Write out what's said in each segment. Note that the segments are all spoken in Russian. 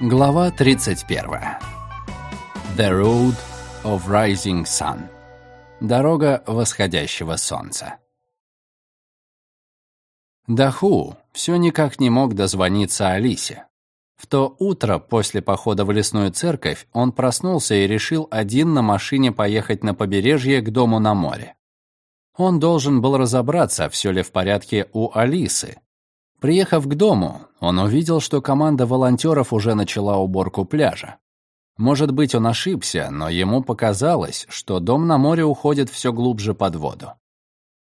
Глава 31. The Road of Rising Sun. Дорога восходящего солнца. Даху все никак не мог дозвониться Алисе. В то утро после похода в лесную церковь он проснулся и решил один на машине поехать на побережье к дому на море. Он должен был разобраться, все ли в порядке у Алисы. Приехав к дому, он увидел, что команда волонтеров уже начала уборку пляжа. Может быть, он ошибся, но ему показалось, что дом на море уходит все глубже под воду.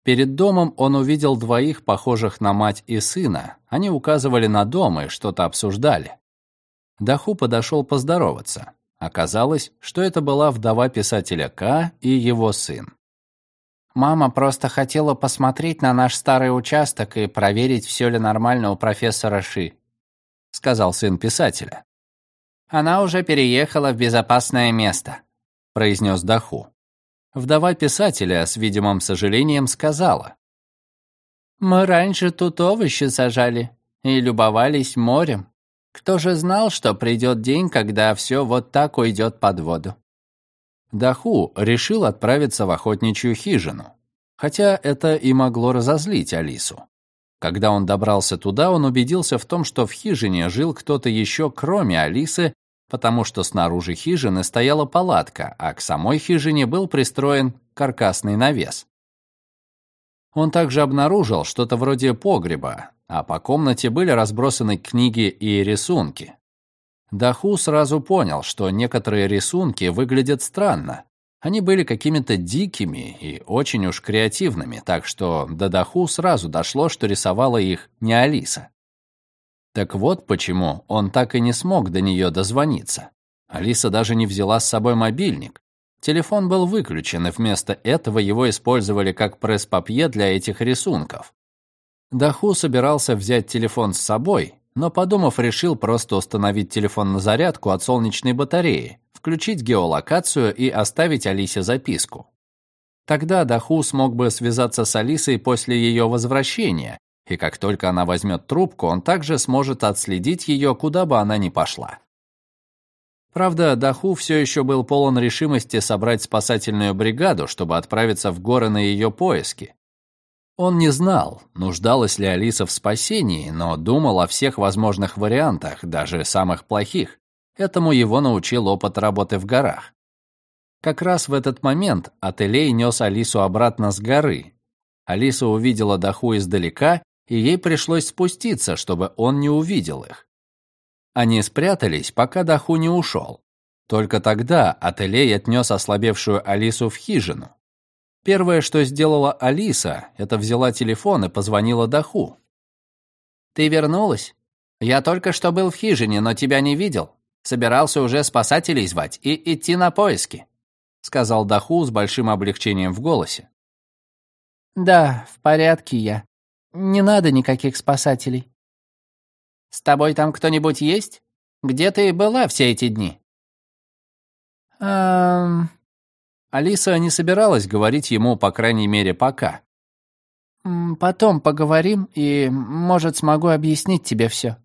Перед домом он увидел двоих, похожих на мать и сына. Они указывали на дом и что-то обсуждали. Даху подошел поздороваться. Оказалось, что это была вдова писателя К и его сын. «Мама просто хотела посмотреть на наш старый участок и проверить, все ли нормально у профессора Ши», — сказал сын писателя. «Она уже переехала в безопасное место», — произнес Даху. Вдова писателя с видимым сожалением сказала. «Мы раньше тут овощи сажали и любовались морем. Кто же знал, что придет день, когда все вот так уйдет под воду?» Даху решил отправиться в охотничью хижину, хотя это и могло разозлить Алису. Когда он добрался туда, он убедился в том, что в хижине жил кто-то еще, кроме Алисы, потому что снаружи хижины стояла палатка, а к самой хижине был пристроен каркасный навес. Он также обнаружил что-то вроде погреба, а по комнате были разбросаны книги и рисунки. Даху сразу понял, что некоторые рисунки выглядят странно. Они были какими-то дикими и очень уж креативными, так что до Даху сразу дошло, что рисовала их не Алиса. Так вот почему он так и не смог до нее дозвониться. Алиса даже не взяла с собой мобильник. Телефон был выключен, и вместо этого его использовали как пресс-папье для этих рисунков. Даху собирался взять телефон с собой, но, подумав, решил просто установить телефон на зарядку от солнечной батареи, включить геолокацию и оставить Алисе записку. Тогда Даху смог бы связаться с Алисой после ее возвращения и как только она возьмет трубку, он также сможет отследить ее, куда бы она ни пошла. Правда, Даху все еще был полон решимости собрать спасательную бригаду, чтобы отправиться в горы на ее поиски. Он не знал, нуждалась ли Алиса в спасении, но думал о всех возможных вариантах, даже самых плохих. Этому его научил опыт работы в горах. Как раз в этот момент Ателей нес Алису обратно с горы. Алиса увидела Даху издалека и ей пришлось спуститься, чтобы он не увидел их. Они спрятались, пока Даху не ушел. Только тогда Ателей отнес ослабевшую Алису в хижину. Первое, что сделала Алиса, это взяла телефон и позвонила Даху. «Ты вернулась? Я только что был в хижине, но тебя не видел. Собирался уже спасателей звать и идти на поиски», сказал Даху с большим облегчением в голосе. «Да, в порядке я. Не надо никаких спасателей. С тобой там кто-нибудь есть? Где ты была все эти дни? Эм... Алиса не собиралась говорить ему, по крайней мере, пока. Потом поговорим, и, может, смогу объяснить тебе все.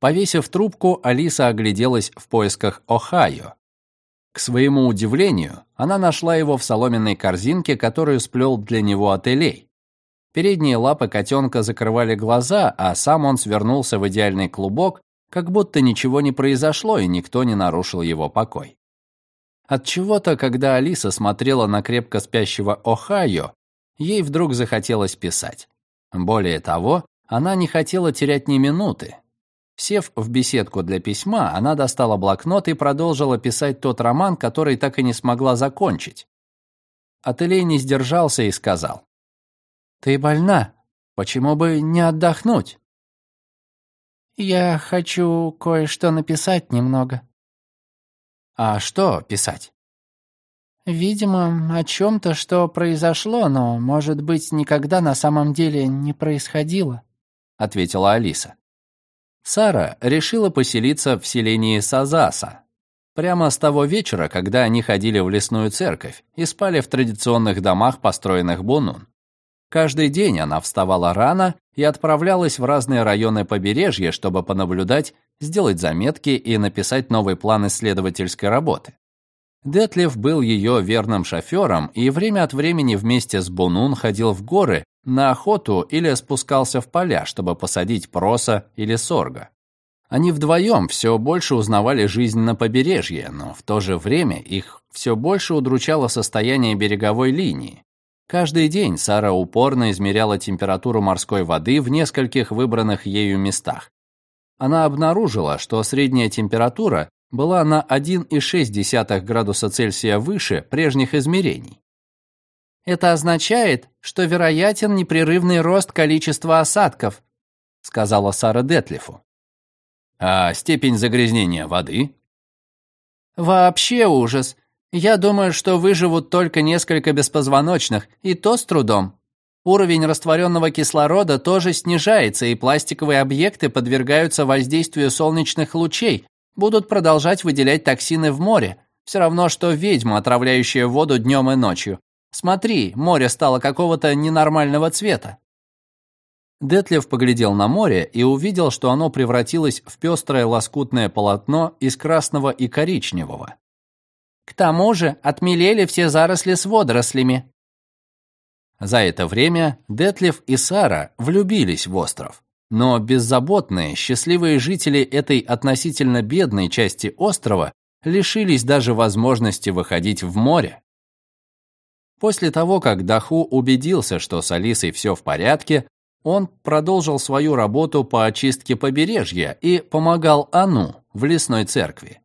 Повесив трубку, Алиса огляделась в поисках Ohio. К своему удивлению, она нашла его в соломенной корзинке, которую сплел для него Ателей. Передние лапы котенка закрывали глаза, а сам он свернулся в идеальный клубок, как будто ничего не произошло и никто не нарушил его покой. От чего-то, когда Алиса смотрела на крепко спящего Ohio, ей вдруг захотелось писать. Более того, она не хотела терять ни минуты. Сев в беседку для письма, она достала блокнот и продолжила писать тот роман, который так и не смогла закончить. Ателей не сдержался и сказал. Ты больна. Почему бы не отдохнуть? Я хочу кое-что написать немного. А что писать? Видимо, о чем-то, что произошло, но, может быть, никогда на самом деле не происходило, ответила Алиса. Сара решила поселиться в селении Сазаса. Прямо с того вечера, когда они ходили в лесную церковь и спали в традиционных домах, построенных Бунун. Каждый день она вставала рано и отправлялась в разные районы побережья, чтобы понаблюдать, сделать заметки и написать новый план исследовательской работы. Детлев был ее верным шофером и время от времени вместе с Бунун ходил в горы на охоту или спускался в поля, чтобы посадить проса или сорга. Они вдвоем все больше узнавали жизнь на побережье, но в то же время их все больше удручало состояние береговой линии. Каждый день Сара упорно измеряла температуру морской воды в нескольких выбранных ею местах. Она обнаружила, что средняя температура была на 1,6 градуса Цельсия выше прежних измерений. «Это означает, что вероятен непрерывный рост количества осадков», сказала Сара Детлифу. А степень загрязнения воды? Вообще ужас. Я думаю, что выживут только несколько беспозвоночных, и то с трудом. Уровень растворенного кислорода тоже снижается, и пластиковые объекты подвергаются воздействию солнечных лучей, будут продолжать выделять токсины в море. Все равно, что ведьма, отравляющая воду днем и ночью. Смотри, море стало какого-то ненормального цвета. Детлев поглядел на море и увидел, что оно превратилось в пестрое лоскутное полотно из красного и коричневого. К тому же отмелели все заросли с водорослями. За это время Детлев и Сара влюбились в остров. Но беззаботные, счастливые жители этой относительно бедной части острова лишились даже возможности выходить в море. После того, как Даху убедился, что с Алисой все в порядке, он продолжил свою работу по очистке побережья и помогал Ану в лесной церкви.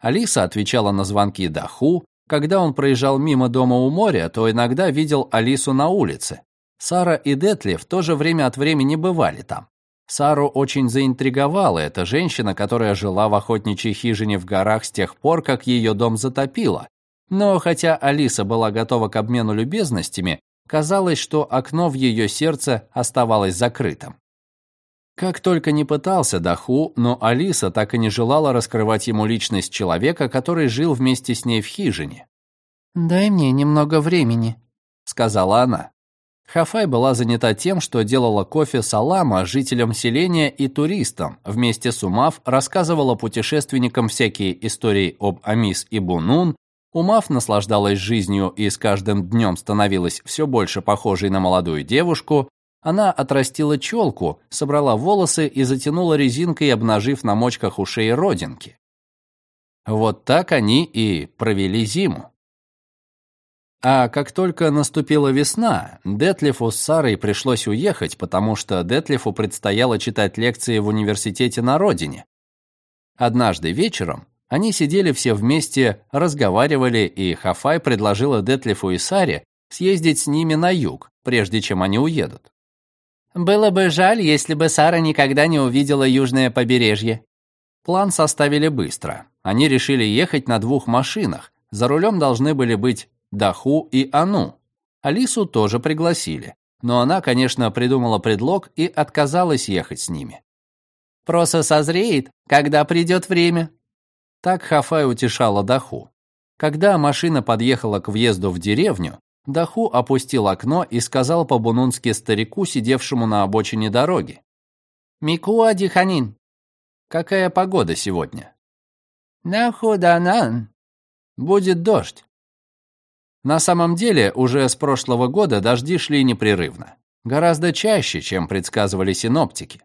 Алиса отвечала на звонки Даху. Когда он проезжал мимо дома у моря, то иногда видел Алису на улице. Сара и Детли в то же время от времени бывали там. Сару очень заинтриговала эта женщина, которая жила в охотничьей хижине в горах с тех пор, как ее дом затопило. Но хотя Алиса была готова к обмену любезностями, Казалось, что окно в ее сердце оставалось закрытым. Как только не пытался Даху, но Алиса так и не желала раскрывать ему личность человека, который жил вместе с ней в хижине. «Дай мне немного времени», — сказала она. Хафай была занята тем, что делала кофе салама жителям селения и туристам. Вместе с Умав рассказывала путешественникам всякие истории об Амис и Бунун, Умав наслаждалась жизнью и с каждым днем становилась все больше похожей на молодую девушку. Она отрастила челку, собрала волосы и затянула резинкой, обнажив на мочках ушей родинки. Вот так они и провели зиму. А как только наступила весна, Детлифу с Сарой пришлось уехать, потому что Детлифу предстояло читать лекции в университете на родине. Однажды вечером они сидели все вместе, разговаривали, и Хафай предложила Детлифу и Саре съездить с ними на юг, прежде чем они уедут. «Было бы жаль, если бы Сара никогда не увидела южное побережье». План составили быстро. Они решили ехать на двух машинах. За рулем должны были быть Даху и Ану. Алису тоже пригласили. Но она, конечно, придумала предлог и отказалась ехать с ними. «Просто созреет, когда придет время», так Хафай утешала Даху. Когда машина подъехала к въезду в деревню, Даху опустил окно и сказал по-бунунски старику, сидевшему на обочине дороги. «Микуа диханин». «Какая погода сегодня?» «Нахуданан». «Будет дождь». На самом деле, уже с прошлого года дожди шли непрерывно. Гораздо чаще, чем предсказывали синоптики.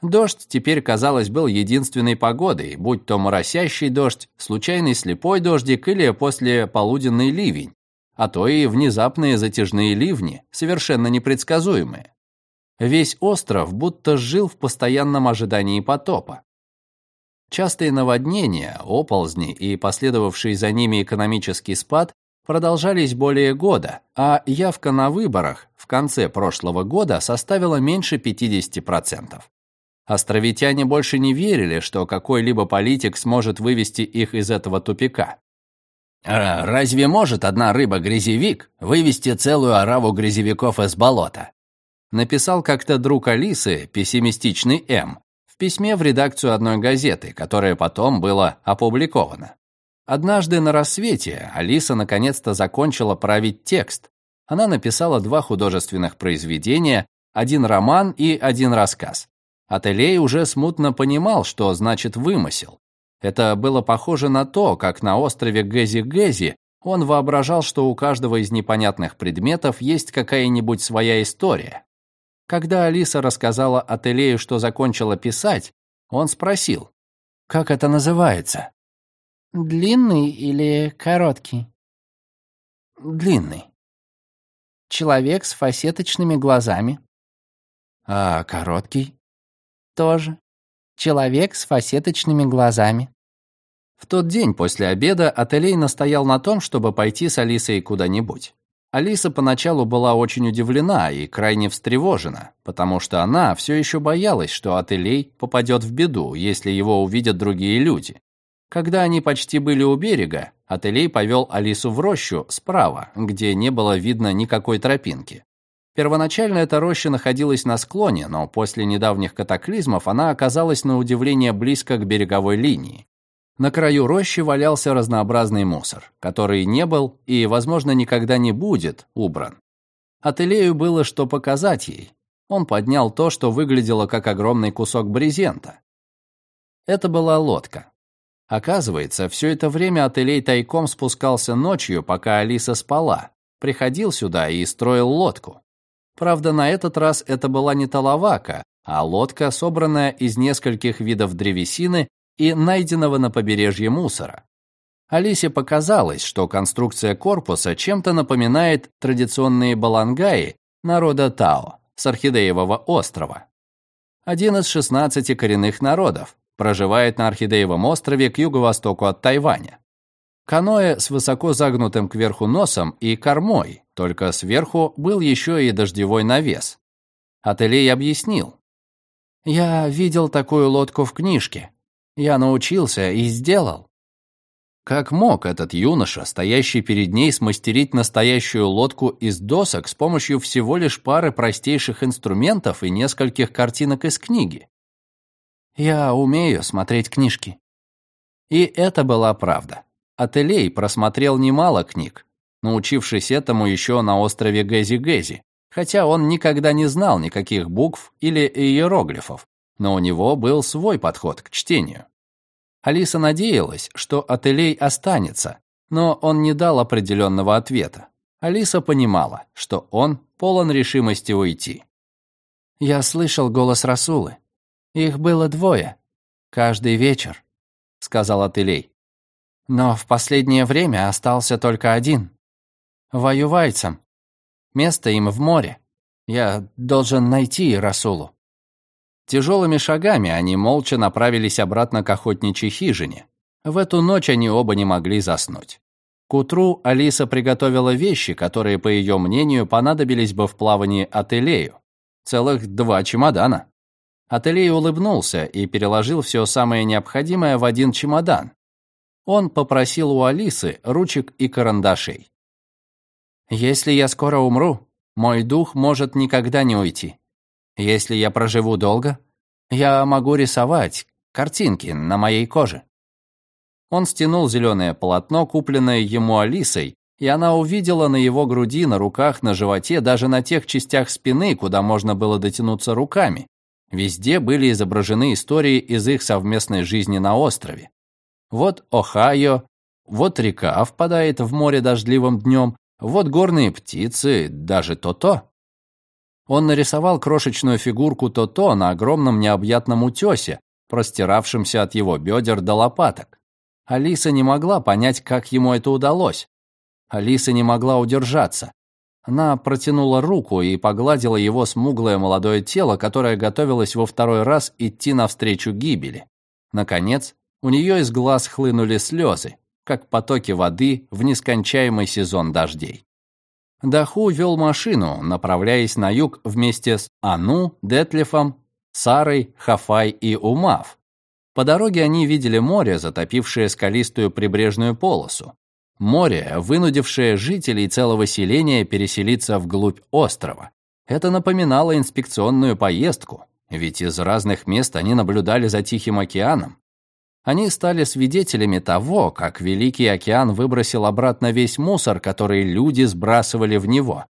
Дождь теперь, казалось, был единственной погодой, будь то моросящий дождь, случайный слепой дождик или после полуденный ливень, а то и внезапные затяжные ливни, совершенно непредсказуемые. Весь остров будто жил в постоянном ожидании потопа. Частые наводнения, оползни и последовавший за ними экономический спад продолжались более года, а явка на выборах в конце прошлого года составила меньше 50%. Островитяне больше не верили, что какой-либо политик сможет вывести их из этого тупика. А «Разве может одна рыба-грязевик вывести целую ораву грязевиков из болота?» Написал как-то друг Алисы, пессимистичный М, в письме в редакцию одной газеты, которое потом было опубликовано. Однажды на рассвете Алиса наконец-то закончила править текст. Она написала два художественных произведения, один роман и один рассказ. Ателей уже смутно понимал, что значит вымысел. Это было похоже на то, как на острове Гези-Гези он воображал, что у каждого из непонятных предметов есть какая-нибудь своя история. Когда Алиса рассказала Ателею, что закончила писать, он спросил, «Как это называется?» «Длинный или короткий?» «Длинный». «Человек с фасеточными глазами». «А короткий?» «Тоже. Человек с фасеточными глазами». В тот день после обеда Ателей настоял на том, чтобы пойти с Алисой куда-нибудь. Алиса поначалу была очень удивлена и крайне встревожена, потому что она все еще боялась, что Ателей попадет в беду, если его увидят другие люди. Когда они почти были у берега, Ателей повел Алису в рощу справа, где не было видно никакой тропинки. Первоначально эта роща находилась на склоне, но после недавних катаклизмов она оказалась на удивление близко к береговой линии. На краю рощи валялся разнообразный мусор, который не был и, возможно, никогда не будет убран. Ателею было что показать ей. Он поднял то, что выглядело как огромный кусок брезента. Это была лодка. Оказывается, все это время Ателей тайком спускался ночью, пока Алиса спала, приходил сюда и строил лодку. Правда, на этот раз это была не талавака, а лодка, собранная из нескольких видов древесины и найденного на побережье мусора. Алисе показалось, что конструкция корпуса чем-то напоминает традиционные балангаи народа Тао с Орхидеевого острова. Один из 16 коренных народов проживает на Орхидеевом острове к юго-востоку от Тайваня. Каноэ с высоко загнутым кверху носом и кормой, только сверху был еще и дождевой навес. Ателей объяснил. «Я видел такую лодку в книжке. Я научился и сделал. Как мог этот юноша, стоящий перед ней, смастерить настоящую лодку из досок с помощью всего лишь пары простейших инструментов и нескольких картинок из книги? Я умею смотреть книжки. И это была правда. Ателей просмотрел немало книг, научившись этому еще на острове Гези-Гези, хотя он никогда не знал никаких букв или иероглифов, но у него был свой подход к чтению. Алиса надеялась, что Ателей останется, но он не дал определенного ответа. Алиса понимала, что он полон решимости уйти. «Я слышал голос Расулы. Их было двое. Каждый вечер», — сказал Ателей. «Но в последнее время остался только один. Воювайцам. Место им в море. Я должен найти Расулу». Тяжелыми шагами они молча направились обратно к охотничьей хижине. В эту ночь они оба не могли заснуть. К утру Алиса приготовила вещи, которые, по ее мнению, понадобились бы в плавании Ателею. Целых два чемодана. Ателей улыбнулся и переложил все самое необходимое в один чемодан. Он попросил у Алисы ручек и карандашей. «Если я скоро умру, мой дух может никогда не уйти. Если я проживу долго, я могу рисовать картинки на моей коже». Он стянул зеленое полотно, купленное ему Алисой, и она увидела на его груди, на руках, на животе, даже на тех частях спины, куда можно было дотянуться руками. Везде были изображены истории из их совместной жизни на острове. Вот Ohio, вот река впадает в море дождливым днем, вот горные птицы, даже то-то. Он нарисовал крошечную фигурку То-То на огромном необъятном утесе, простиравшемся от его бедер до лопаток. Алиса не могла понять, как ему это удалось. Алиса не могла удержаться. Она протянула руку и погладила его смуглое молодое тело, которое готовилось во второй раз идти навстречу гибели. Наконец, у нее из глаз хлынули слезы, как потоки воды в нескончаемый сезон дождей. Даху вел машину, направляясь на юг вместе с Ану, Детлефом, Сарой, Хафай и Умав. По дороге они видели море, затопившее скалистую прибрежную полосу. Море, вынудившее жителей целого селения переселиться вглубь острова. Это напоминало инспекционную поездку, ведь из разных мест они наблюдали за Тихим океаном. Они стали свидетелями того, как Великий океан выбросил обратно весь мусор, который люди сбрасывали в него.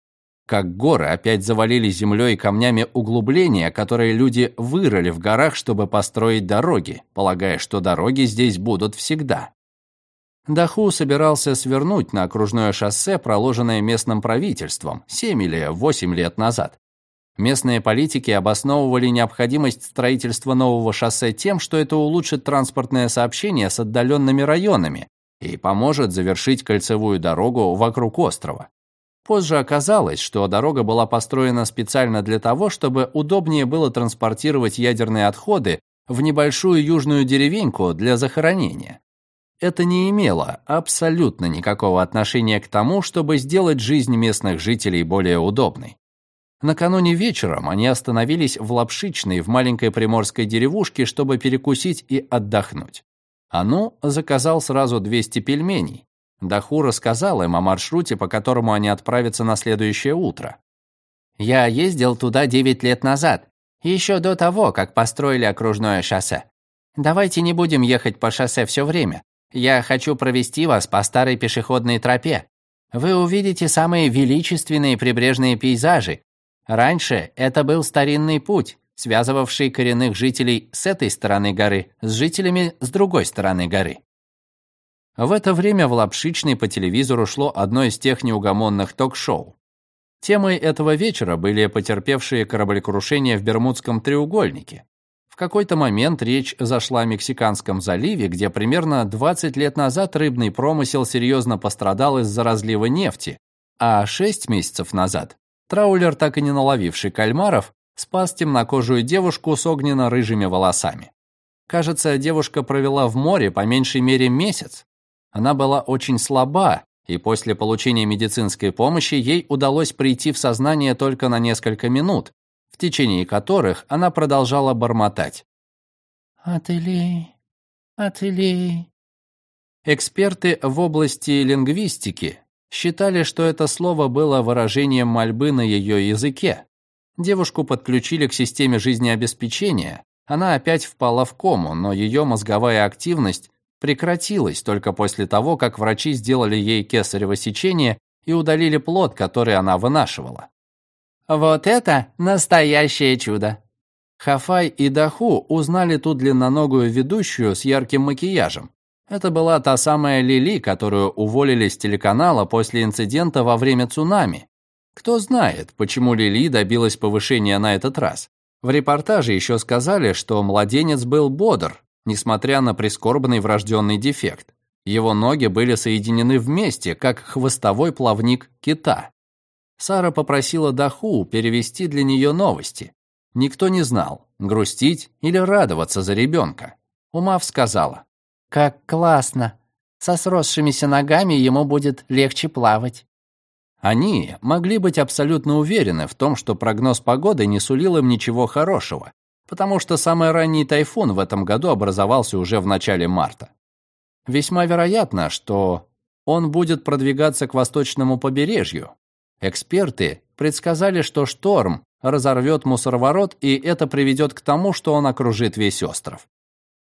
как горы опять завалили землей и камнями углубления, которые люди вырыли в горах, чтобы построить дороги, полагая, что дороги здесь будут всегда. Даху собирался свернуть на окружное шоссе, проложенное местным правительством 7 или 8 лет назад. Местные политики обосновывали необходимость строительства нового шоссе тем, что это улучшит транспортное сообщение с отдаленными районами и поможет завершить кольцевую дорогу вокруг острова. Позже оказалось, что дорога была построена специально для того, чтобы удобнее было транспортировать ядерные отходы в небольшую южную деревеньку для захоронения. Это не имело абсолютно никакого отношения к тому, чтобы сделать жизнь местных жителей более удобной. Накануне вечером они остановились в Лапшичной в маленькой приморской деревушке, чтобы перекусить и отдохнуть. Ану заказал сразу 200 пельменей, Даху рассказал им о маршруте, по которому они отправятся на следующее утро. «Я ездил туда 9 лет назад, еще до того, как построили окружное шоссе. Давайте не будем ехать по шоссе все время. Я хочу провести вас по старой пешеходной тропе. Вы увидите самые величественные прибрежные пейзажи. Раньше это был старинный путь, связывавший коренных жителей с этой стороны горы с жителями с другой стороны горы. В это время в Лапшичной по телевизору шло одно из тех неугомонных ток-шоу. Темой этого вечера были потерпевшие кораблекрушение в Бермудском треугольнике. В какой-то момент речь зашла о Мексиканском заливе, где примерно 20 лет назад рыбный промысел серьезно пострадал из-за разлива нефти, а 6 месяцев назад траулер, так и не наловивший кальмаров, спас темнокожую девушку с огненно-рыжими волосами. Кажется, девушка провела в море по меньшей мере месяц, она была очень слаба, и после получения медицинской помощи ей удалось прийти в сознание только на несколько минут, в течение которых она продолжала бормотать. «Ателей, ателей». Эксперты в области лингвистики считали, что это слово было выражением мольбы на ее языке. Девушку подключили к системе жизнеобеспечения, она опять впала в кому, но ее мозговая активность прекратилась только после того, как врачи сделали ей кесарево сечение и удалили плод, который она вынашивала. Вот это настоящее чудо. Хафай и Даху узнали ту длинноногую ведущую с ярким макияжем. Это была та самая Лили, которую уволили с телеканала после инцидента во время цунами. Кто знает, почему Лили добилась повышения на этот раз. В репортаже еще сказали, что младенец был бодр, несмотря на прискорбный врожденный дефект. Его ноги были соединены вместе, как хвостовой плавник кита. Сара попросила Даху перевести для нее новости. Никто не знал, грустить или радоваться за ребенка. Умав сказала, «Как классно! Со сросшимися ногами ему будет легче плавать». Они могли быть абсолютно уверены в том, что прогноз погоды не сулил им ничего хорошего, потому что самый ранний тайфун в этом году образовался уже в начале марта. Весьма вероятно, что он будет продвигаться к восточному побережью. Эксперты предсказали, что шторм разорвет мусороворот, и это приведет к тому, что он окружит весь остров.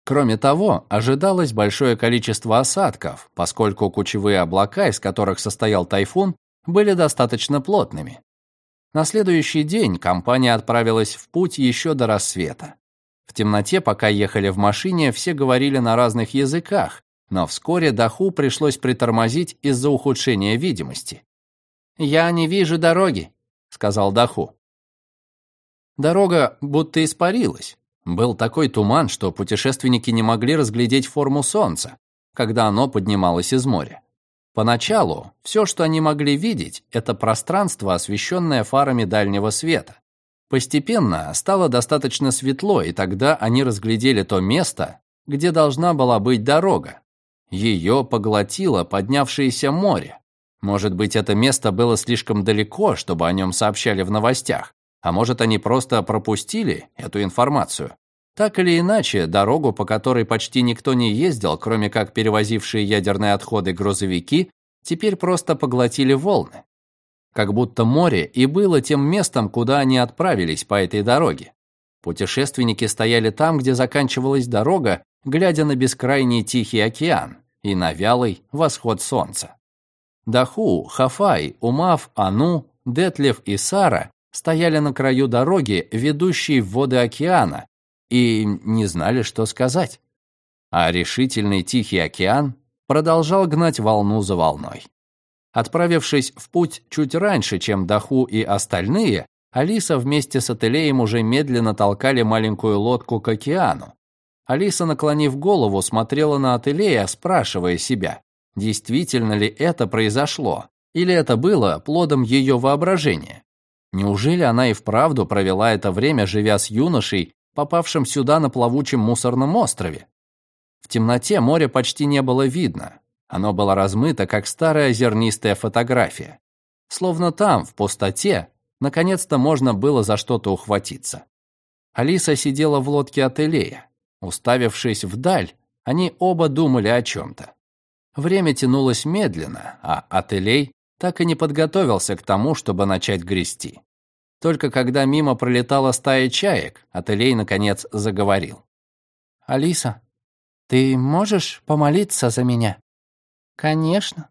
Кроме того, ожидалось большое количество осадков, поскольку кучевые облака, из которых состоял тайфун, были достаточно плотными. На следующий день компания отправилась в путь еще до рассвета. В темноте, пока ехали в машине, все говорили на разных языках, но вскоре Даху пришлось притормозить из-за ухудшения видимости. «Я не вижу дороги», — сказал Даху. Дорога будто испарилась. Был такой туман, что путешественники не могли разглядеть форму солнца, когда оно поднималось из моря. Поначалу все, что они могли видеть, это пространство, освещенное фарами дальнего света. Постепенно стало достаточно светло, и тогда они разглядели то место, где должна была быть дорога. Ее поглотило поднявшееся море. Может быть, это место было слишком далеко, чтобы о нем сообщали в новостях, а может, они просто пропустили эту информацию. Так или иначе, дорогу, по которой почти никто не ездил, кроме как перевозившие ядерные отходы грузовики, теперь просто поглотили волны. Как будто море и было тем местом, куда они отправились по этой дороге. Путешественники стояли там, где заканчивалась дорога, глядя на бескрайний Тихий океан и на вялый восход солнца. Даху, Хафай, Умав, Ану, Детлев и Сара стояли на краю дороги, ведущей в воды океана, и не знали, что сказать. А решительный Тихий океан продолжал гнать волну за волной. Отправившись в путь чуть раньше, чем Даху и остальные, Алиса вместе с Ателеем уже медленно толкали маленькую лодку к океану. Алиса, наклонив голову, смотрела на Ателея, спрашивая себя, действительно ли это произошло, или это было плодом ее воображения. Неужели она и вправду провела это время, живя с юношей, попавшим сюда на плавучем мусорном острове? В темноте море почти не было видно. Оно было размыто, как старая зернистая фотография. Словно там, в пустоте, наконец-то можно было за что-то ухватиться. Алиса сидела в лодке от Элея. Уставившись вдаль, они оба думали о чем-то. Время тянулось медленно, а Ателей так и не подготовился к тому, чтобы начать грести. Только когда мимо пролетала стая чаек, Ателей наконец заговорил. «Алиса, ты можешь помолиться за меня?» «Конечно.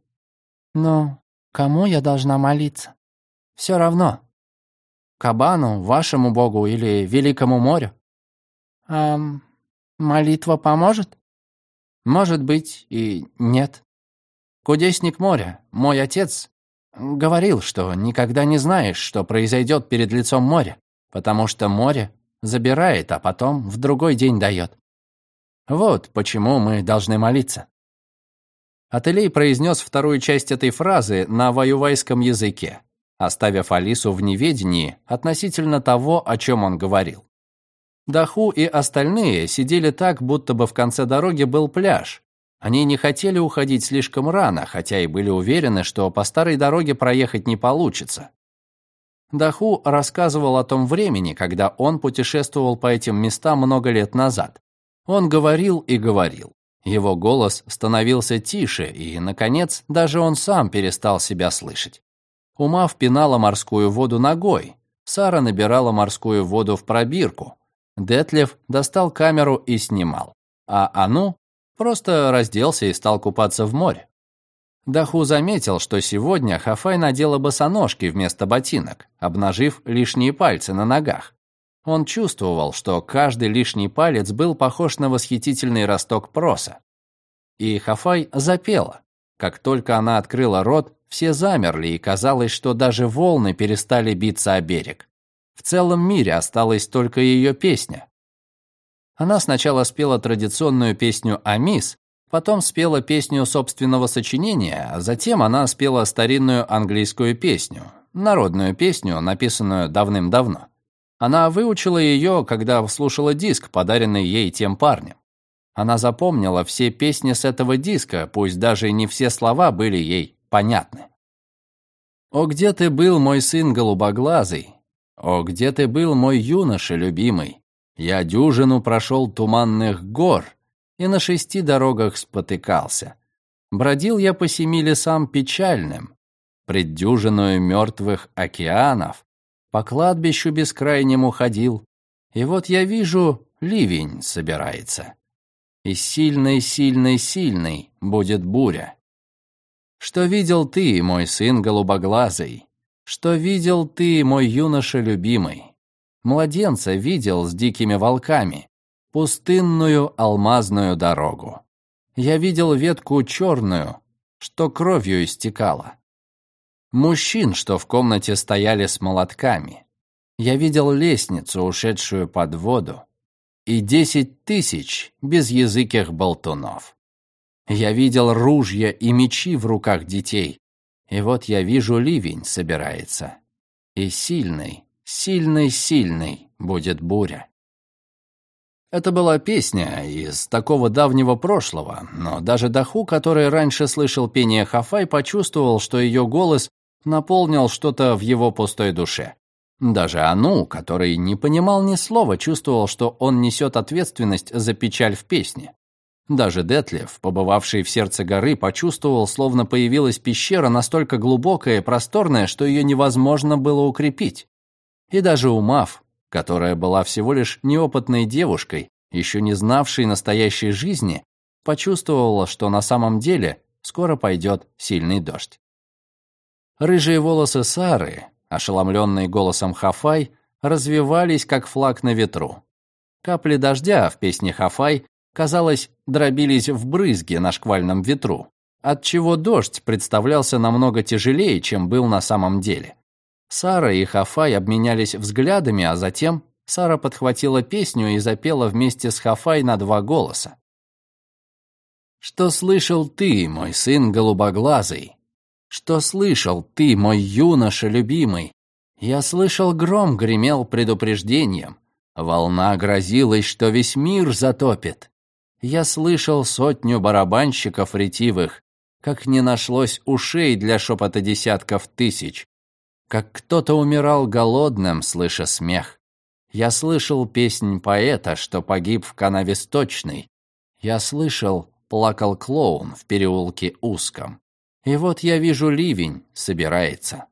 Но кому я должна молиться?» «Все равно. Кабану, вашему богу или великому морю?» «А молитва поможет?» «Может быть и нет. Кудесник моря, мой отец, Говорил, что никогда не знаешь, что произойдет перед лицом моря, потому что море забирает, а потом в другой день дает. Вот почему мы должны молиться. Ателей произнес вторую часть этой фразы на ваювайском языке, оставив Алису в неведении относительно того, о чем он говорил. Даху и остальные сидели так, будто бы в конце дороги был пляж, они не хотели уходить слишком рано, хотя и были уверены, что по старой дороге проехать не получится. Даху рассказывал о том времени, когда он путешествовал по этим местам много лет назад. Он говорил и говорил. Его голос становился тише, и, наконец, даже он сам перестал себя слышать. Ума впинала морскую воду ногой. Сара набирала морскую воду в пробирку. Детлев достал камеру и снимал. А Ану Просто разделся и стал купаться в море. Даху заметил, что сегодня Хафай надела босоножки вместо ботинок, обнажив лишние пальцы на ногах. Он чувствовал, что каждый лишний палец был похож на восхитительный росток проса. И Хафай запела. Как только она открыла рот, все замерли, и казалось, что даже волны перестали биться о берег. В целом мире осталась только ее песня. Она сначала спела традиционную песню «Амис», потом спела песню собственного сочинения, а затем она спела старинную английскую песню, народную песню, написанную давным-давно. Она выучила ее, когда слушала диск, подаренный ей тем парнем. Она запомнила все песни с этого диска, пусть даже не все слова были ей понятны. «О, где ты был, мой сын голубоглазый? О, где ты был, мой юноша любимый? Я дюжину прошел туманных гор и на шести дорогах спотыкался. Бродил я по семи лесам печальным, пред дюжиною мертвых океанов, по кладбищу бескрайнему ходил, и вот я вижу, ливень собирается. И сильный-сильный-сильный будет буря. Что видел ты, мой сын голубоглазый? Что видел ты, мой юноша любимый? Младенца видел с дикими волками, пустынную алмазную дорогу. Я видел ветку черную, что кровью истекала. Мужчин, что в комнате стояли с молотками. Я видел лестницу, ушедшую под воду, и десять тысяч безязыких болтунов. Я видел ружья и мечи в руках детей, и вот я вижу ливень собирается. И сильный, Сильный-сильный будет буря. Это была песня из такого давнего прошлого, но даже Даху, который раньше слышал пение Хафай, почувствовал, что ее голос наполнил что-то в его пустой душе. Даже Ану, который не понимал ни слова, чувствовал, что он несет ответственность за печаль в песне. Даже Детлев, побывавший в сердце горы, почувствовал, словно появилась пещера настолько глубокая и просторная, что ее невозможно было укрепить. И даже Умав, которая была всего лишь неопытной девушкой, еще не знавшей настоящей жизни, почувствовала, что на самом деле скоро пойдет сильный дождь. Рыжие волосы Сары, ошеломленные голосом Хафай, развивались, как флаг на ветру. Капли дождя в песне Хафай, казалось, дробились в брызги на шквальном ветру, отчего дождь представлялся намного тяжелее, чем был на самом деле. Сара и Хафай обменялись взглядами, а затем Сара подхватила песню и запела вместе с Хафай на два голоса. «Что слышал ты, мой сын голубоглазый? Что слышал ты, мой юноша любимый? Я слышал, гром гремел предупреждением. Волна грозилась, что весь мир затопит. Я слышал сотню барабанщиков ретивых, как не нашлось ушей для шепота десятков тысяч, как кто-то умирал голодным, слыша смех. Я слышал песнь поэта, что погиб в канаве сточной. Я слышал, плакал клоун в переулке узком. И вот я вижу ливень собирается.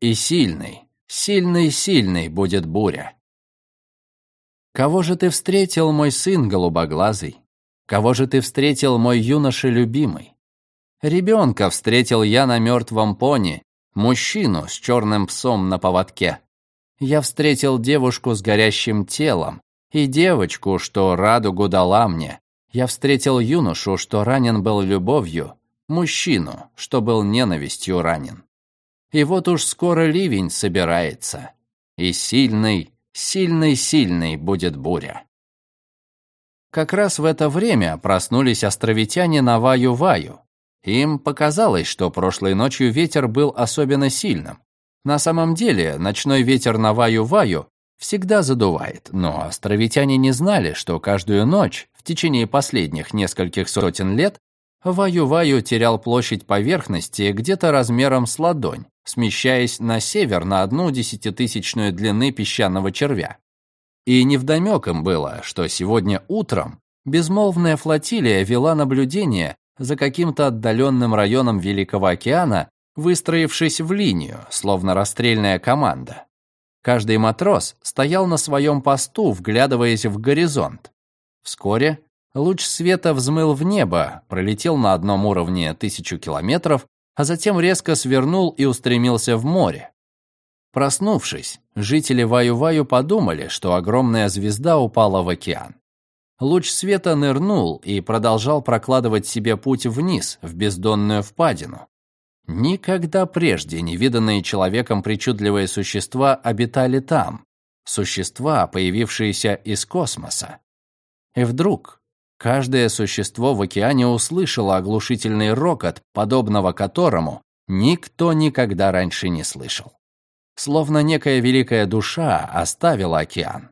И сильный, сильный, сильный будет буря. Кого же ты встретил, мой сын голубоглазый? Кого же ты встретил, мой юноша любимый? Ребенка встретил я на мертвом пони, мужчину с черным псом на поводке. Я встретил девушку с горящим телом и девочку, что радугу дала мне. Я встретил юношу, что ранен был любовью, мужчину, что был ненавистью ранен. И вот уж скоро ливень собирается, и сильный, Сильной-сильной будет буря. Как раз в это время проснулись островитяне на Ваю-Ваю. Им показалось, что прошлой ночью ветер был особенно сильным. На самом деле, ночной ветер на Ваю-Ваю всегда задувает, но островитяне не знали, что каждую ночь в течение последних нескольких сотен лет Ваю-Ваю терял площадь поверхности где-то размером с ладонь, смещаясь на север на одну десятитысячную длины песчаного червя. И невдомек им было, что сегодня утром безмолвная флотилия вела наблюдение за каким-то отдаленным районом Великого океана, выстроившись в линию, словно расстрельная команда. Каждый матрос стоял на своем посту, вглядываясь в горизонт. Вскоре луч света взмыл в небо, пролетел на одном уровне тысячу километров а затем резко свернул и устремился в море. Проснувшись, жители Ваю-Ваю подумали, что огромная звезда упала в океан. Луч света нырнул и продолжал прокладывать себе путь вниз, в бездонную впадину. Никогда прежде невиданные человеком причудливые существа обитали там, существа, появившиеся из космоса. И вдруг Каждое существо в океане услышало оглушительный рокот, подобного которому никто никогда раньше не слышал. Словно некая великая душа оставила океан.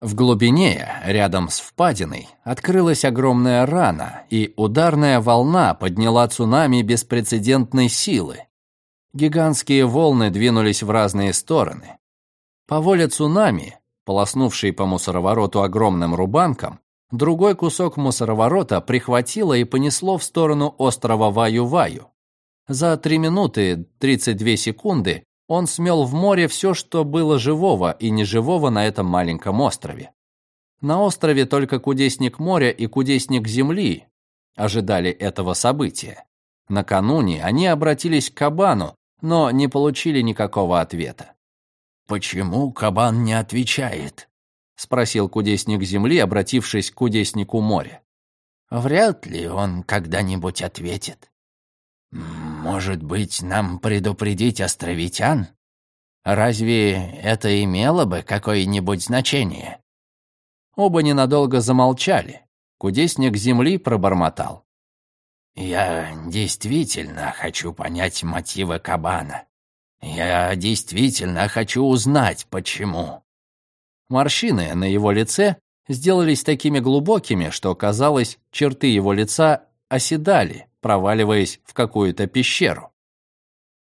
В глубине, рядом с впадиной, открылась огромная рана, и ударная волна подняла цунами беспрецедентной силы. Гигантские волны двинулись в разные стороны. По воле цунами, полоснувшей по мусоровороту огромным рубанком, Другой кусок мусороворота прихватило и понесло в сторону острова Ваю-Ваю. За 3 минуты 32 секунды он смел в море все, что было живого и неживого на этом маленьком острове. На острове только кудесник моря и кудесник земли ожидали этого события. Накануне они обратились к Кабану, но не получили никакого ответа. «Почему Кабан не отвечает?» — спросил кудесник земли, обратившись к кудеснику моря. «Вряд ли он когда-нибудь ответит. Может быть, нам предупредить островитян? Разве это имело бы какое-нибудь значение?» Оба ненадолго замолчали. Кудесник земли пробормотал. «Я действительно хочу понять мотивы кабана. Я действительно хочу узнать, почему». Морщины на его лице сделались такими глубокими, что, казалось, черты его лица оседали, проваливаясь в какую-то пещеру.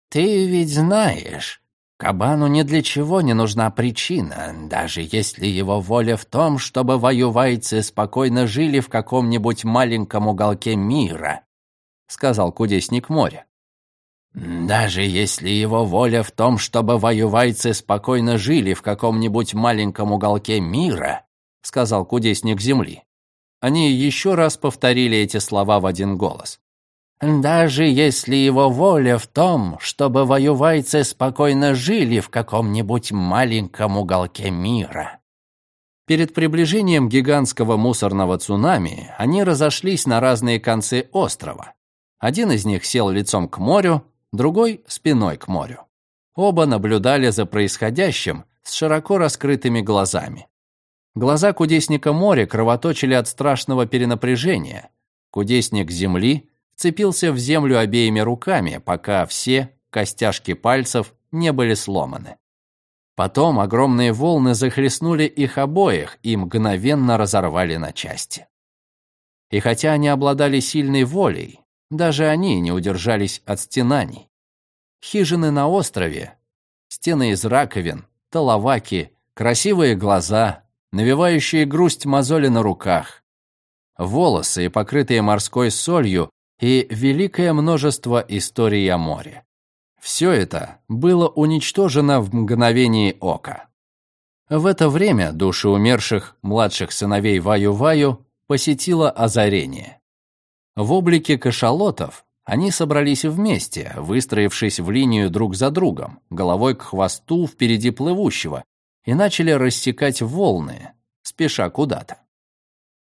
«Ты ведь знаешь, кабану ни для чего не нужна причина, даже если его воля в том, чтобы воювайцы спокойно жили в каком-нибудь маленьком уголке мира», сказал кудесник моря. Даже если его воля в том, чтобы воювайцы спокойно жили в каком-нибудь маленьком уголке мира, сказал кудесник земли. Они еще раз повторили эти слова в один голос. Даже если его воля в том, чтобы воювайцы спокойно жили в каком-нибудь маленьком уголке мира. Перед приближением гигантского мусорного цунами они разошлись на разные концы острова. Один из них сел лицом к морю, другой — спиной к морю. Оба наблюдали за происходящим с широко раскрытыми глазами. Глаза кудесника моря кровоточили от страшного перенапряжения. Кудесник земли вцепился в землю обеими руками, пока все костяшки пальцев не были сломаны. Потом огромные волны захлестнули их обоих и мгновенно разорвали на части. И хотя они обладали сильной волей, даже они не удержались от стенаний. Хижины на острове, стены из раковин, толоваки, красивые глаза, навевающие грусть мозоли на руках, волосы, покрытые морской солью, и великое множество историй о море. Все это было уничтожено в мгновение ока. В это время души умерших младших сыновей Ваю-Ваю посетило озарение. В облике кашалотов они собрались вместе, выстроившись в линию друг за другом, головой к хвосту впереди плывущего, и начали рассекать волны, спеша куда-то.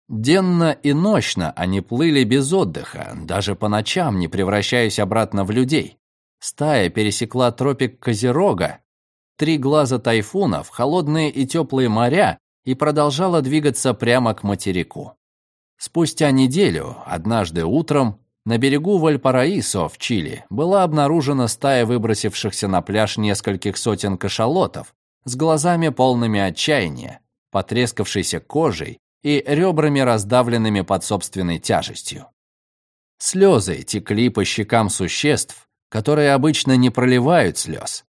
Денно и ночно они плыли без отдыха, даже по ночам не превращаясь обратно в людей. Стая пересекла тропик Козерога, три глаза тайфуна холодные и теплые моря и продолжала двигаться прямо к материку. Спустя неделю, однажды утром, на берегу Вальпараисо в Чили была обнаружена стая выбросившихся на пляж нескольких сотен кашалотов с глазами полными отчаяния, потрескавшейся кожей и ребрами раздавленными под собственной тяжестью. Слезы текли по щекам существ, которые обычно не проливают слез.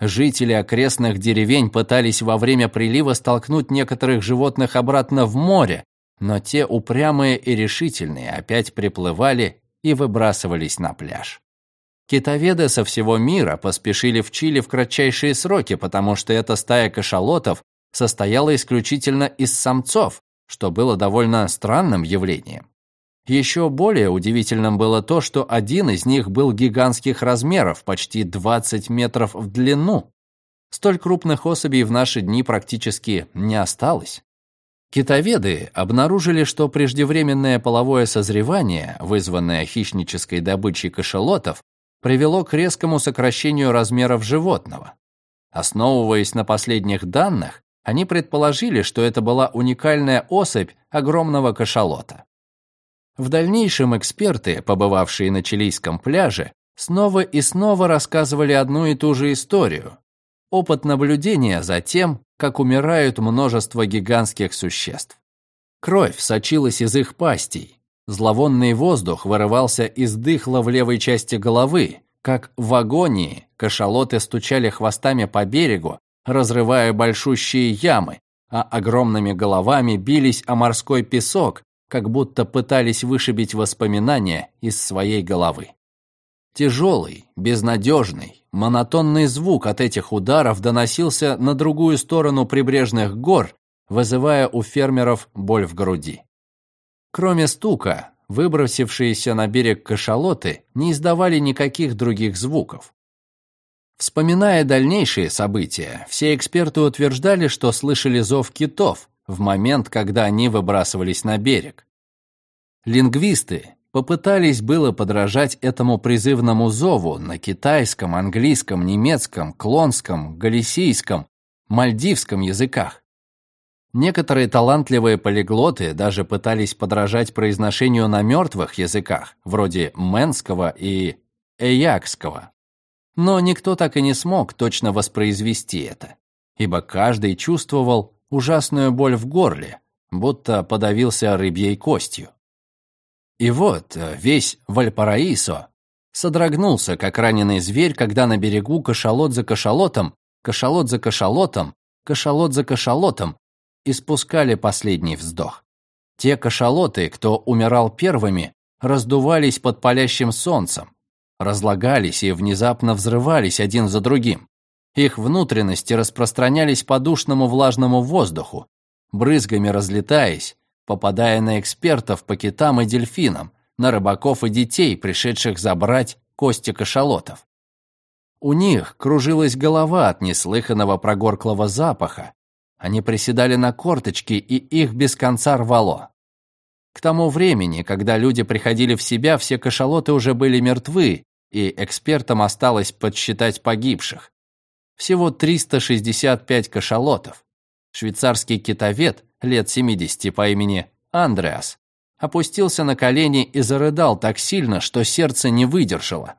Жители окрестных деревень пытались во время прилива столкнуть некоторых животных обратно в море, но те упрямые и решительные опять приплывали и выбрасывались на пляж. Китоведы со всего мира поспешили в Чили в кратчайшие сроки, потому что эта стая кашалотов состояла исключительно из самцов, что было довольно странным явлением. Еще более удивительным было то, что один из них был гигантских размеров, почти 20 метров в длину. Столь крупных особей в наши дни практически не осталось. Китоведы обнаружили, что преждевременное половое созревание, вызванное хищнической добычей кашалотов, привело к резкому сокращению размеров животного. Основываясь на последних данных, они предположили, что это была уникальная особь огромного кашалота. В дальнейшем эксперты, побывавшие на чилийском пляже, снова и снова рассказывали одну и ту же историю. Опыт наблюдения за тем, как умирают множество гигантских существ. Кровь сочилась из их пастей. Зловонный воздух вырывался из дыхла в левой части головы, как в агонии кашалоты стучали хвостами по берегу, разрывая большущие ямы, а огромными головами бились о морской песок, как будто пытались вышибить воспоминания из своей головы. Тяжелый, безнадежный, монотонный звук от этих ударов доносился на другую сторону прибрежных гор, вызывая у фермеров боль в груди. Кроме стука, выбросившиеся на берег кашалоты не издавали никаких других звуков. Вспоминая дальнейшие события, все эксперты утверждали, что слышали зов китов, в момент, когда они выбрасывались на берег. Лингвисты попытались было подражать этому призывному зову на китайском, английском, немецком, клонском, галисийском, мальдивском языках. Некоторые талантливые полиглоты даже пытались подражать произношению на мертвых языках, вроде менского и эякского. Но никто так и не смог точно воспроизвести это, ибо каждый чувствовал, ужасную боль в горле, будто подавился рыбьей костью. И вот э, весь Вальпараисо содрогнулся, как раненый зверь, когда на берегу кашалот за кашалотом, кашалот за кашалотом, кашалот за кашалотом испускали последний вздох. Те кашалоты, кто умирал первыми, раздувались под палящим солнцем, разлагались и внезапно взрывались один за другим. Их внутренности распространялись по душному влажному воздуху, брызгами разлетаясь, попадая на экспертов по китам и дельфинам, на рыбаков и детей, пришедших забрать кости кашалотов. У них кружилась голова от неслыханного прогорклого запаха. Они приседали на корточки, и их без конца рвало. К тому времени, когда люди приходили в себя, все кашалоты уже были мертвы, и экспертам осталось подсчитать погибших. Всего 365 кашалотов. Швейцарский китовед лет 70 по имени Андреас опустился на колени и зарыдал так сильно, что сердце не выдержало.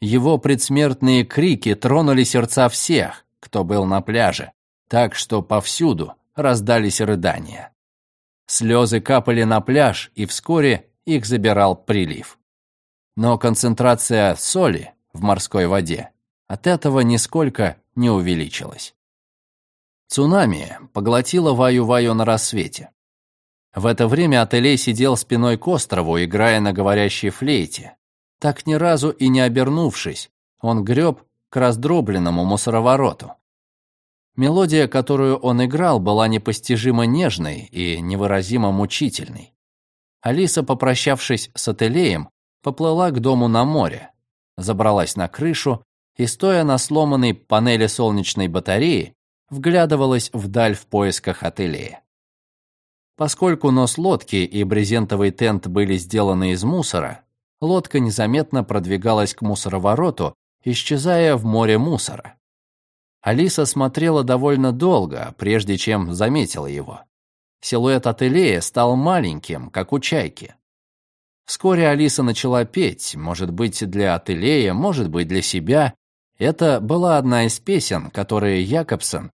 Его предсмертные крики тронули сердца всех, кто был на пляже, так что повсюду раздались рыдания. Слезы капали на пляж, и вскоре их забирал прилив. Но концентрация соли в морской воде от этого нисколько не увеличилась. Цунами поглотило Ваю-Ваю на рассвете. В это время Ателей сидел спиной к острову, играя на говорящей флейте. Так ни разу и не обернувшись, он греб к раздробленному мусоровороту. Мелодия, которую он играл, была непостижимо нежной и невыразимо мучительной. Алиса, попрощавшись с Ателеем, поплыла к дому на море, забралась на крышу и, стоя на сломанной панели солнечной батареи, вглядывалась вдаль в поисках Ателея. Поскольку нос лодки и брезентовый тент были сделаны из мусора, лодка незаметно продвигалась к мусоровороту, исчезая в море мусора. Алиса смотрела довольно долго, прежде чем заметила его. Силуэт ателея стал маленьким, как у чайки. Вскоре Алиса начала петь, может быть, для ателея, может быть, для себя. Это была одна из песен, которые Якобсон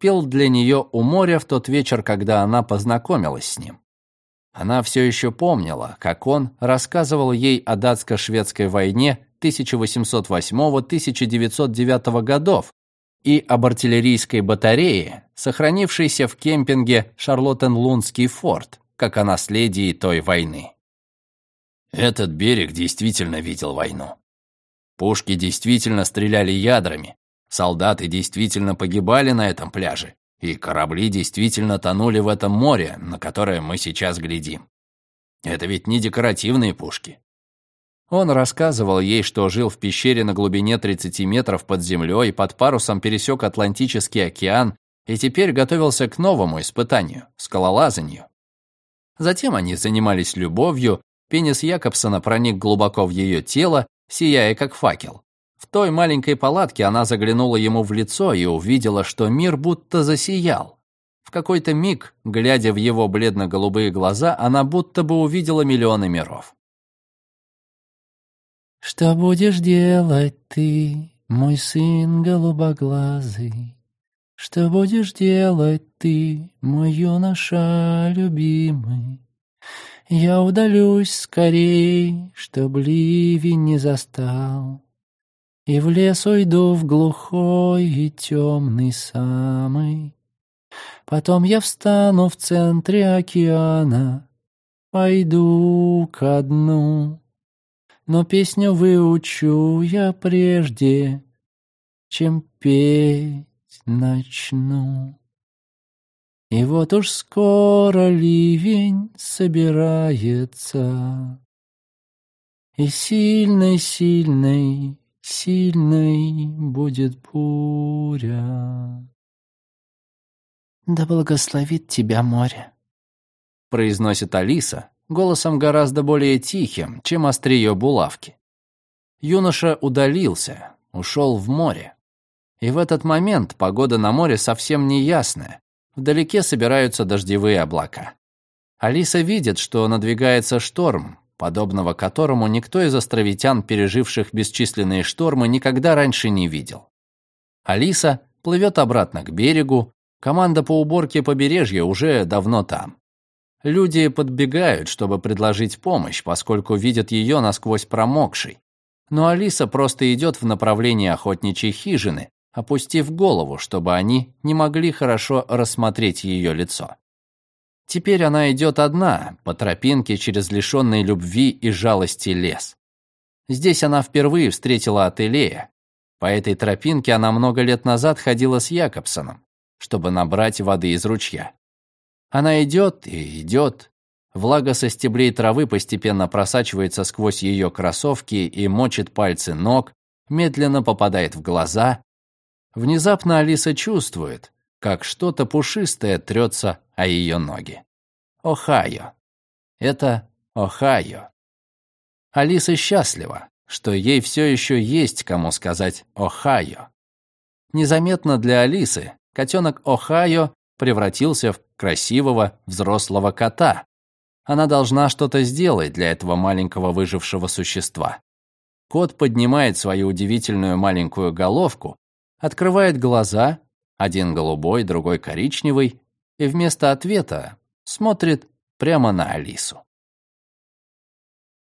пел для нее у моря в тот вечер, когда она познакомилась с ним. Она все еще помнила, как он рассказывал ей о датско-шведской войне 1808-1909 годов и об артиллерийской батарее, сохранившейся в кемпинге Шарлоттенлундский форт, как о наследии той войны. Этот берег действительно видел войну. Пушки действительно стреляли ядрами, солдаты действительно погибали на этом пляже, и корабли действительно тонули в этом море, на которое мы сейчас глядим. Это ведь не декоративные пушки. Он рассказывал ей, что жил в пещере на глубине 30 метров под землей, под парусом пересек Атлантический океан и теперь готовился к новому испытанию – скалолазанию. Затем они занимались любовью, пенис Якобсона проник глубоко в ее тело, сияя как факел. В той маленькой палатке она заглянула ему в лицо и увидела, что мир будто засиял. В какой-то миг, глядя в его бледно-голубые глаза, она будто бы увидела миллионы миров. «Что будешь делать ты, мой сын голубоглазый? Что будешь делать ты, мой юноша любимый? Я удалюсь скорей, чтоб ливень не застал, И в лес уйду в глухой и темный самый. Потом я встану в центре океана, Пойду ко дну но песню выучу я прежде, чем петь начну. И вот уж скоро ливень собирается, И сильной-сильной, сильной будет буря. «Да благословит тебя море», — произносит Алиса, голосом гораздо более тихим, чем острие булавки. Юноша удалился, ушел в море. И в этот момент погода на море совсем не ясная. Вдалеке собираются дождевые облака. Алиса видит, что надвигается шторм, подобного которому никто из островитян, переживших бесчисленные штормы, никогда раньше не видел. Алиса плывет обратно к берегу, команда по уборке побережья уже давно там. Люди подбегают, чтобы предложить помощь, поскольку видят ее насквозь промокшей. Но Алиса просто идет в направлении охотничьей хижины, опустив голову, чтобы они не могли хорошо рассмотреть ее лицо. Теперь она идет одна, по тропинке через лишенный любви и жалости лес. Здесь она впервые встретила Ателея. По этой тропинке она много лет назад ходила с Якобсоном, чтобы набрать воды из ручья. Она идет и идет. Влага со стеблей травы постепенно просачивается сквозь ее кроссовки и мочит пальцы ног, медленно попадает в глаза. Внезапно Алиса чувствует, как что-то пушистое трется о ее ноги. Ohio. Это Ohio. Алиса счастлива, что ей все еще есть кому сказать Ohio. Незаметно для Алисы котенок Ohio превратился в красивого взрослого кота. Она должна что-то сделать для этого маленького выжившего существа. Кот поднимает свою удивительную маленькую головку, открывает глаза, один голубой, другой коричневый, и вместо ответа смотрит прямо на Алису.